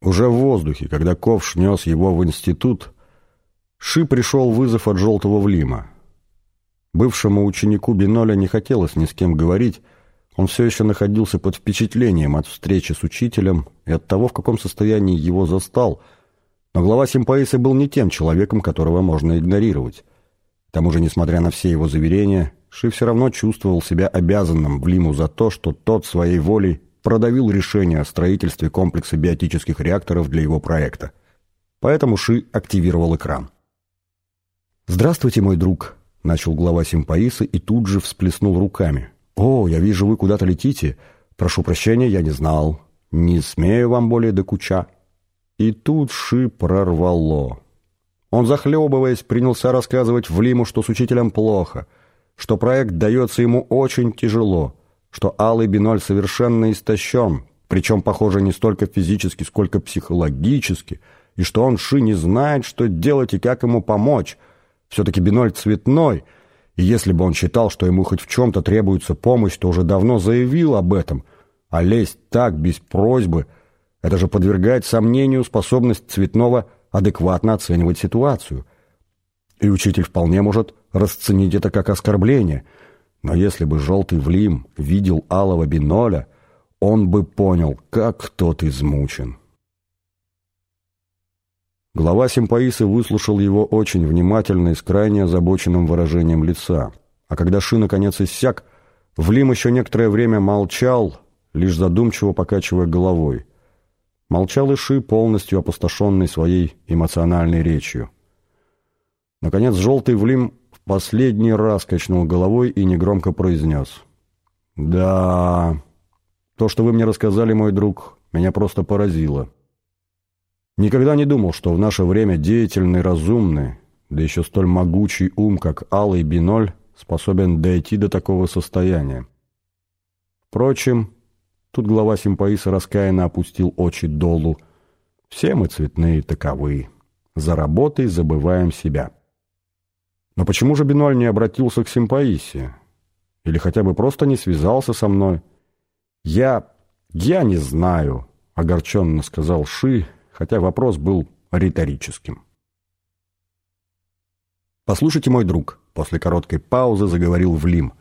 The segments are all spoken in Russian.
Уже в воздухе, когда ковш нес его в институт, Ши пришел вызов от желтого Влима. Бывшему ученику Биноля не хотелось ни с кем говорить, он все еще находился под впечатлением от встречи с учителем и от того, в каком состоянии его застал, но глава Симпаиса был не тем человеком, которого можно игнорировать. К тому же, несмотря на все его заверения, Ши все равно чувствовал себя обязанным Влиму за то, что тот своей волей продавил решение о строительстве комплекса биотических реакторов для его проекта. Поэтому Ши активировал экран. «Здравствуйте, мой друг», — начал глава Симпаиса и тут же всплеснул руками. «О, я вижу, вы куда-то летите. Прошу прощения, я не знал. Не смею вам более докуча». И тут Ши прорвало. Он, захлебываясь, принялся рассказывать Влиму, что с учителем плохо, что проект дается ему очень тяжело, что Алый Биноль совершенно истощен, причем, похоже, не столько физически, сколько психологически, и что он, Ши, не знает, что делать и как ему помочь. Все-таки Биноль цветной, и если бы он считал, что ему хоть в чем-то требуется помощь, то уже давно заявил об этом, а лезть так, без просьбы, это же подвергает сомнению способность цветного адекватно оценивать ситуацию. И учитель вполне может расценить это как оскорбление – но если бы желтый Влим видел алого биноля, он бы понял, как тот измучен. Глава Симпаисы выслушал его очень внимательно и с крайне озабоченным выражением лица. А когда Ши наконец иссяк, Влим еще некоторое время молчал, лишь задумчиво покачивая головой. Молчал и Ши, полностью опустошенный своей эмоциональной речью. Наконец желтый Влим последний раз качнул головой и негромко произнес. «Да, то, что вы мне рассказали, мой друг, меня просто поразило. Никогда не думал, что в наше время деятельный, разумный, да еще столь могучий ум, как Алый Биноль, способен дойти до такого состояния. Впрочем, тут глава Симпаиса раскаянно опустил очи долу. Все мы цветные таковы. За работой забываем себя». Но почему же Бинуаль не обратился к Симпаисе? Или хотя бы просто не связался со мной? Я... я не знаю, огорченно сказал Ши, хотя вопрос был риторическим. «Послушайте, мой друг», — после короткой паузы заговорил Влим.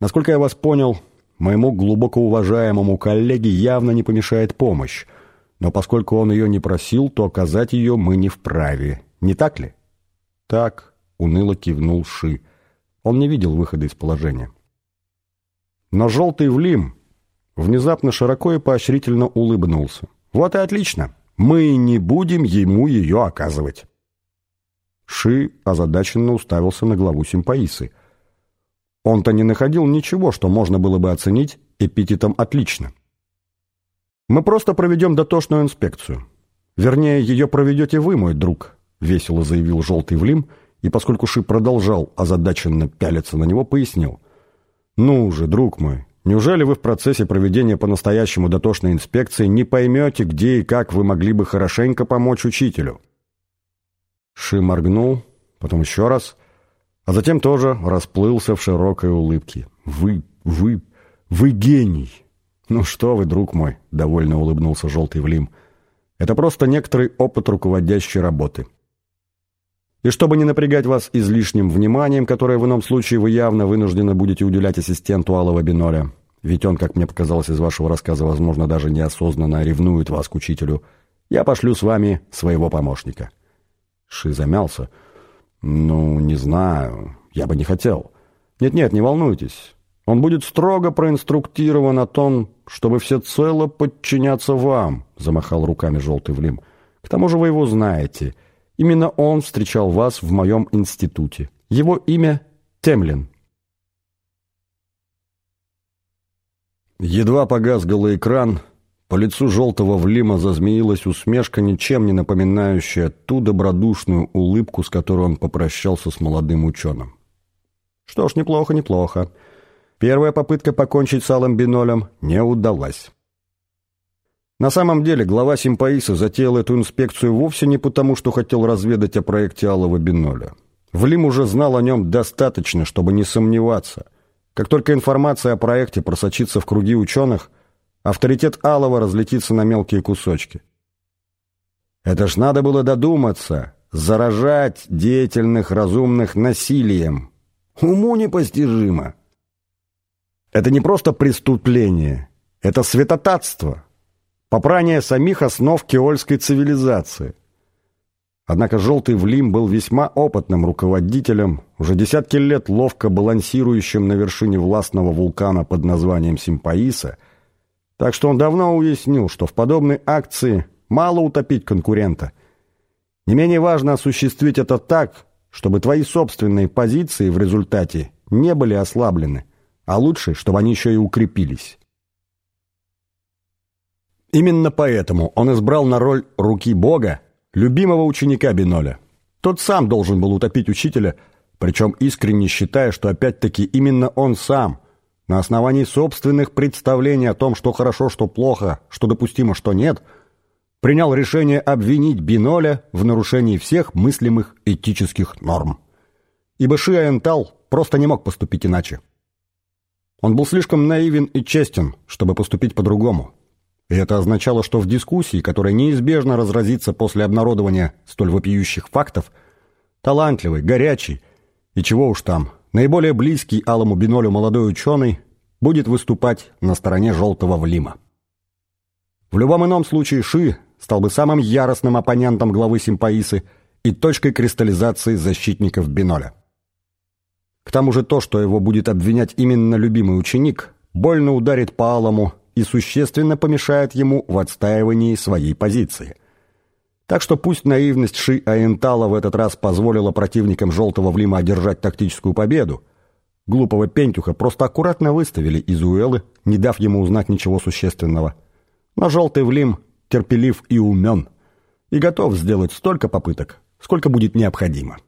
«Насколько я вас понял, моему глубоко уважаемому коллеге явно не помешает помощь, но поскольку он ее не просил, то оказать ее мы не вправе. Не так ли?» «Так», уныло кивнул Ши. Он не видел выхода из положения. Но желтый Влим внезапно широко и поощрительно улыбнулся. «Вот и отлично! Мы не будем ему ее оказывать!» Ши озадаченно уставился на главу Симпаисы. Он-то не находил ничего, что можно было бы оценить эпитетом «отлично». «Мы просто проведем дотошную инспекцию. Вернее, ее проведете вы, мой друг», — весело заявил желтый Влим — и поскольку Ши продолжал озадаченно пялиться на него, пояснил. «Ну же, друг мой, неужели вы в процессе проведения по-настоящему дотошной инспекции не поймете, где и как вы могли бы хорошенько помочь учителю?» Ши моргнул, потом еще раз, а затем тоже расплылся в широкой улыбке. «Вы, вы, вы гений!» «Ну что вы, друг мой!» — довольно улыбнулся желтый Влим. «Это просто некоторый опыт руководящей работы». И чтобы не напрягать вас излишним вниманием, которое в ином случае вы явно вынуждены будете уделять ассистенту Алого Биноля, ведь он, как мне показалось из вашего рассказа, возможно, даже неосознанно ревнует вас к учителю, я пошлю с вами своего помощника». Ши замялся. «Ну, не знаю. Я бы не хотел. Нет-нет, не волнуйтесь. Он будет строго проинструктирован о том, чтобы всецело подчиняться вам», замахал руками желтый Влим. «К тому же вы его знаете». Именно он встречал вас в моем институте. Его имя Темлин. Едва погас голоэкран, по лицу желтого влима зазмеилась усмешка, ничем не напоминающая ту добродушную улыбку, с которой он попрощался с молодым ученым. Что ж, неплохо, неплохо. Первая попытка покончить с Алым Бинолем не удалась. На самом деле глава Симпаиса затеял эту инспекцию вовсе не потому, что хотел разведать о проекте Алого Биноля. Влим уже знал о нем достаточно, чтобы не сомневаться. Как только информация о проекте просочится в круги ученых, авторитет Алова разлетится на мелкие кусочки. Это ж надо было додуматься, заражать деятельных разумных насилием. Уму непостижимо. Это не просто преступление, это святотатство, попрание самих основ кеольской цивилизации. Однако Желтый Влим был весьма опытным руководителем, уже десятки лет ловко балансирующим на вершине властного вулкана под названием Симпаиса, так что он давно уяснил, что в подобной акции мало утопить конкурента. Не менее важно осуществить это так, чтобы твои собственные позиции в результате не были ослаблены, а лучше, чтобы они еще и укрепились. Именно поэтому он избрал на роль «руки Бога» любимого ученика Биноля. Тот сам должен был утопить учителя, причем искренне считая, что опять-таки именно он сам, на основании собственных представлений о том, что хорошо, что плохо, что допустимо, что нет, принял решение обвинить Биноля в нарушении всех мыслимых этических норм. Ибо Шиа Энтал просто не мог поступить иначе. Он был слишком наивен и честен, чтобы поступить по-другому. Это означало, что в дискуссии, которая неизбежно разразится после обнародования столь вопиющих фактов, талантливый, горячий и чего уж там, наиболее близкий Алому Бинолю молодой ученый будет выступать на стороне желтого Влима. В любом ином случае Ши стал бы самым яростным оппонентом главы Симпаисы и точкой кристаллизации защитников Биноля. К тому же то, что его будет обвинять именно любимый ученик, больно ударит по Алому и существенно помешает ему в отстаивании своей позиции. Так что пусть наивность Ши Аентала в этот раз позволила противникам Желтого Влима одержать тактическую победу, глупого Пентюха просто аккуратно выставили из Уэллы, не дав ему узнать ничего существенного. Но Желтый Влим терпелив и умен, и готов сделать столько попыток, сколько будет необходимо.